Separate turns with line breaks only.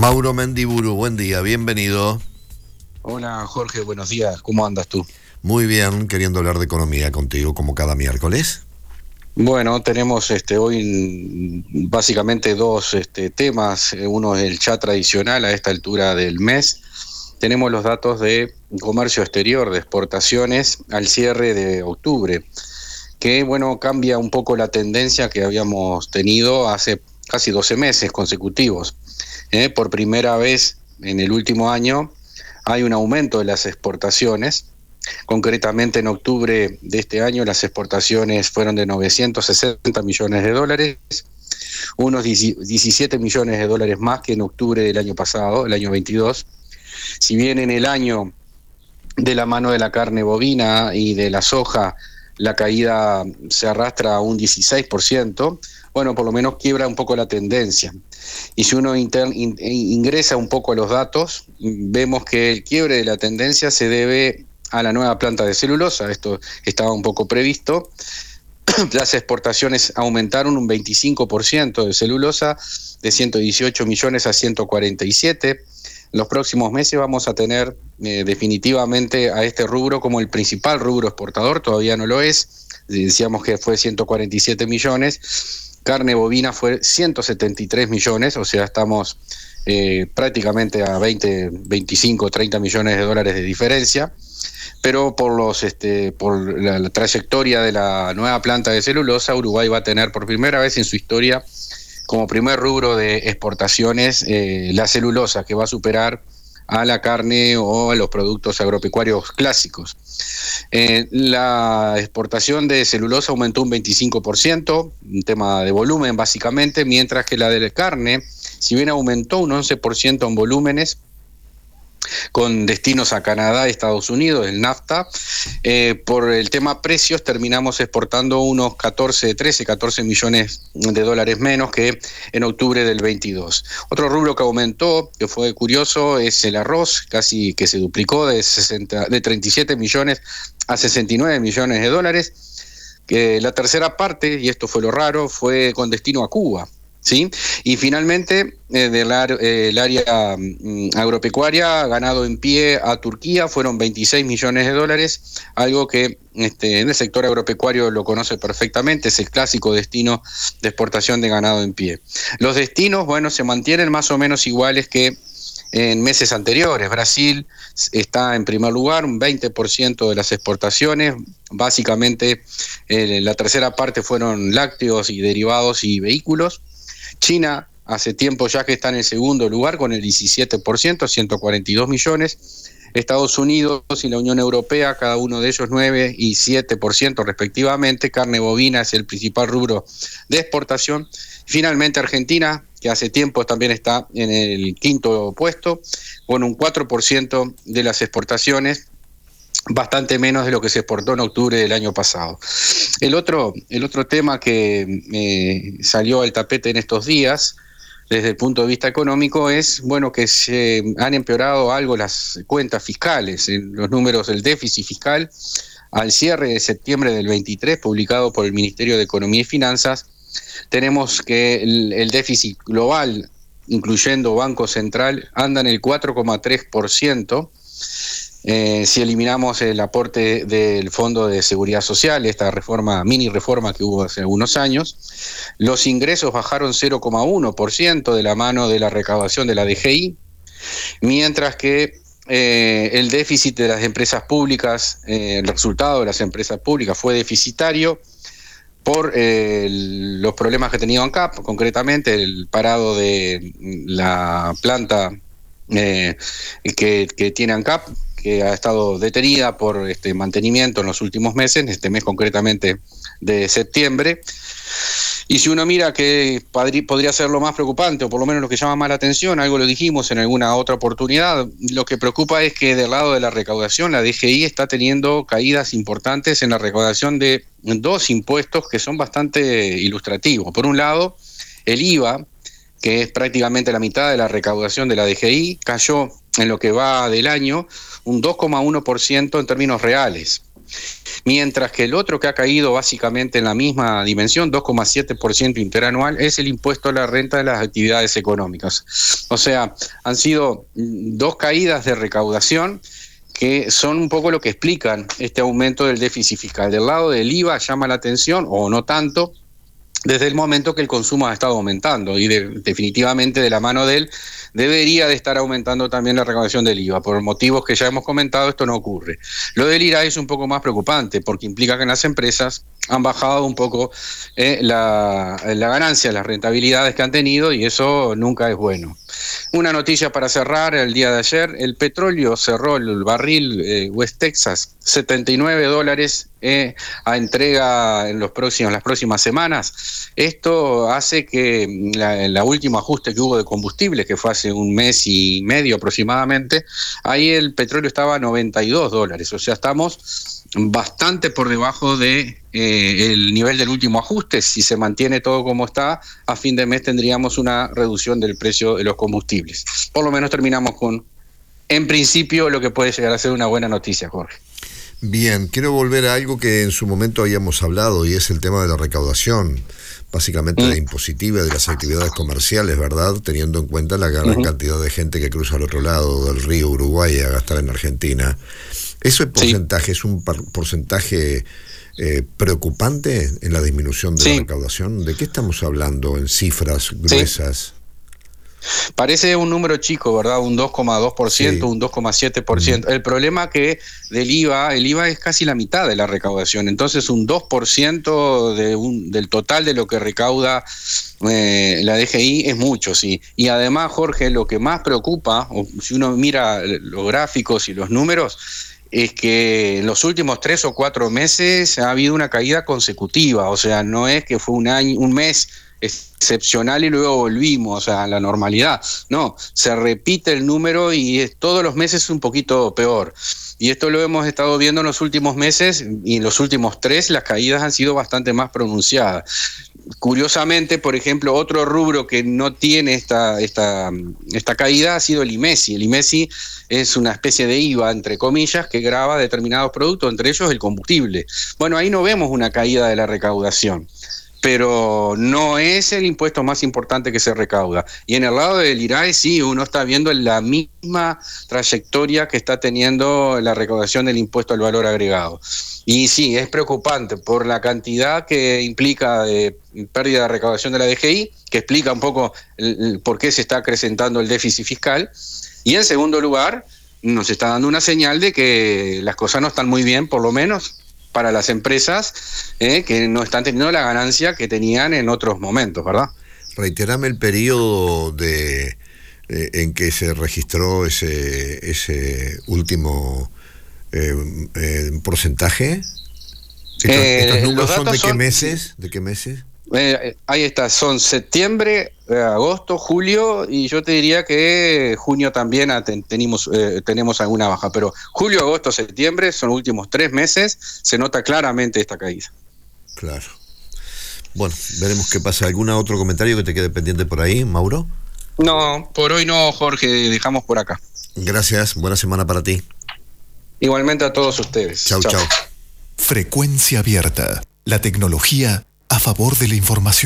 Mauro Mendiburu, buen día, bienvenido.
Hola Jorge, buenos días, ¿cómo andas tú?
Muy bien, queriendo hablar de economía contigo como cada miércoles.
Bueno, tenemos este hoy básicamente dos este, temas. Uno es el chat tradicional a esta altura del mes. Tenemos los datos de comercio exterior, de exportaciones al cierre de octubre, que bueno, cambia un poco la tendencia que habíamos tenido hace casi 12 meses consecutivos. ¿Eh? Por primera vez en el último año hay un aumento de las exportaciones Concretamente en octubre de este año las exportaciones fueron de 960 millones de dólares, unos 17 millones de dólares más que en octubre del año pasado, el año 22. Si bien en el año de la mano de la carne bovina y de la soja la caída se arrastra a un 16%, bueno, por lo menos quiebra un poco la tendencia. Y si uno ingresa un poco a los datos, vemos que el quiebre de la tendencia se debe a la nueva planta de celulosa. Esto estaba un poco previsto. Las exportaciones aumentaron un 25% de celulosa, de 118 millones a 147. En los próximos meses vamos a tener eh, definitivamente a este rubro como el principal rubro exportador, todavía no lo es. Decíamos que fue 147 millones. Carne bovina fue 173 millones, o sea, estamos eh, prácticamente a 20, 25, 30 millones de dólares de diferencia. Pero por los este, por la, trayectoria de la nueva planta de celulosa, Uruguay va a tener por primera vez en su historia como primer rubro de exportaciones eh, la celulosa, que va a superar a la carne o a los productos agropecuarios clásicos. Eh, la exportación de celulosa aumentó un 25%, un tema de volumen básicamente, mientras que la de carne, si bien aumentó un 11% en volúmenes, con destinos a Canadá, Estados Unidos, el NAFTA. Eh, por el tema precios terminamos exportando unos 14, 13, 14 millones de dólares menos que en octubre del 22. Otro rubro que aumentó, que fue curioso, es el arroz, casi que se duplicó de, 60, de 37 millones a 69 millones de dólares. Que la tercera parte, y esto fue lo raro, fue con destino a Cuba. ¿Sí? Y finalmente, eh, del eh, área mm, agropecuaria, ganado en pie a Turquía, fueron 26 millones de dólares, algo que este, en el sector agropecuario lo conoce perfectamente, es el clásico destino de exportación de ganado en pie. Los destinos, bueno, se mantienen más o menos iguales que en meses anteriores. Brasil está en primer lugar, un 20% de las exportaciones, básicamente eh, la tercera parte fueron lácteos y derivados y vehículos. China hace tiempo ya que está en el segundo lugar con el 17%, 142 millones. Estados Unidos y la Unión Europea, cada uno de ellos 9 y 7% respectivamente. Carne bovina es el principal rubro de exportación. Finalmente Argentina, que hace tiempo también está en el quinto puesto, con un 4% de las exportaciones, bastante menos de lo que se exportó en octubre del año pasado. El otro, el otro tema que eh, salió al tapete en estos días, desde el punto de vista económico, es bueno que se han empeorado algo las cuentas fiscales, en los números del déficit fiscal al cierre de septiembre del 23, publicado por el Ministerio de Economía y Finanzas, tenemos que el déficit global, incluyendo Banco Central, anda en el 4,3%, eh, si eliminamos el aporte del Fondo de Seguridad Social, esta reforma, mini reforma que hubo hace algunos años, los ingresos bajaron 0,1% de la mano de la recaudación de la DGI, mientras que eh, el déficit de las empresas públicas, eh, el resultado de las empresas públicas fue deficitario por los problemas que tenía ANCAP, concretamente el parado de la planta que, que tiene ANCAP, que ha estado detenida por este mantenimiento en los últimos meses, este mes concretamente de septiembre. Y si uno mira que podría ser lo más preocupante, o por lo menos lo que llama más la atención, algo lo dijimos en alguna otra oportunidad, lo que preocupa es que del lado de la recaudación, la DGI está teniendo caídas importantes en la recaudación de dos impuestos que son bastante ilustrativos. Por un lado, el IVA, que es prácticamente la mitad de la recaudación de la DGI, cayó en lo que va del año un 2,1% en términos reales. mientras que el otro que ha caído básicamente en la misma dimensión, 2,7% interanual, es el impuesto a la renta de las actividades económicas. O sea, han sido dos caídas de recaudación que son un poco lo que explican este aumento del déficit fiscal. Del lado del IVA llama la atención, o no tanto, desde el momento que el consumo ha estado aumentando y definitivamente de la mano de él debería de estar aumentando también la recaudación del IVA. Por motivos que ya hemos comentado, esto no ocurre. Lo del IRA es un poco más preocupante porque implica que en las empresas han bajado un poco eh, la, ganancia, las rentabilidades que han tenido y eso nunca es bueno. Una noticia para cerrar el día de ayer, el petróleo cerró el barril eh, West Texas 79 dólares eh, a entrega en los próximos, las próximas semanas. Esto hace que el último ajuste que hubo de combustible, que fue hace un mes y medio aproximadamente, ahí el petróleo estaba a 92 dólares, o sea, estamos bastante por debajo de eh, el nivel del último ajuste. Si se mantiene todo como está, a fin de mes tendríamos una reducción del precio de los combustibles. Por lo menos terminamos con, en principio, lo que puede llegar a ser una buena noticia, Jorge.
Bien, quiero volver a algo que en su momento habíamos hablado y es el tema de la recaudación, básicamente la mm. impositiva de las actividades comerciales, ¿verdad? Teniendo en cuenta la gran cantidad de gente que cruza al otro lado del río Uruguay a gastar en Argentina. ¿Ese porcentaje es un porcentaje eh, preocupante en la disminución de la recaudación? ¿De qué estamos hablando en cifras gruesas?
Parece un número chico, ¿verdad? Un 2,2%, un 2,7%. El problema que del IVA, el IVA es casi la mitad de la recaudación, entonces un 2% de un, del total de lo que recauda eh, la DGI es mucho, sí. Y además, Jorge, lo que más preocupa, si uno mira los gráficos y los números, es que en los últimos tres o cuatro meses ha habido una caída consecutiva, o sea, no es que fue un año, un mes excepcional y luego volvimos a la normalidad. No, se repite el número y todos los meses un poquito peor. Y esto lo hemos estado viendo en los últimos meses y en los últimos tres las caídas han sido bastante más pronunciadas. Curiosamente, por ejemplo, otro rubro que no tiene esta, esta, esta caída ha sido el IMESI. El IMESI es una especie de IVA, entre comillas, que graba determinados productos, entre ellos el combustible. Bueno, ahí no vemos una caída de la recaudación pero no es el impuesto más importante que se recauda. Y en el lado del IRAE sí, uno está viendo la misma trayectoria que está teniendo la recaudación del impuesto al valor agregado. Y sí, es preocupante por la cantidad que implica de pérdida de recaudación de la DGI, que explica un poco por qué se está acrecentando el déficit fiscal. Y en segundo lugar, nos está dando una señal de que las cosas no están muy bien, por lo menos para las empresas eh, que no están teniendo la ganancia que tenían en otros momentos, ¿verdad?
Reiterame el periodo de eh, en que se registró ese, ese último eh, porcentaje. ¿Estos, números son de qué meses? ¿De qué meses?
Eh, ahí está, son septiembre, eh, agosto, julio y yo te diría que junio también tenemos, eh, tenemos alguna baja, pero julio, agosto, septiembre son los últimos tres meses, se nota claramente esta caída.
Claro. Bueno, veremos qué pasa. ¿Algún otro comentario que te quede pendiente por ahí, Mauro?
No, por hoy no, Jorge, dejamos por acá.
Gracias, buena semana para ti.
Igualmente a todos ustedes.
Chau, chau.
Frecuencia abierta. La tecnología a favor de la información.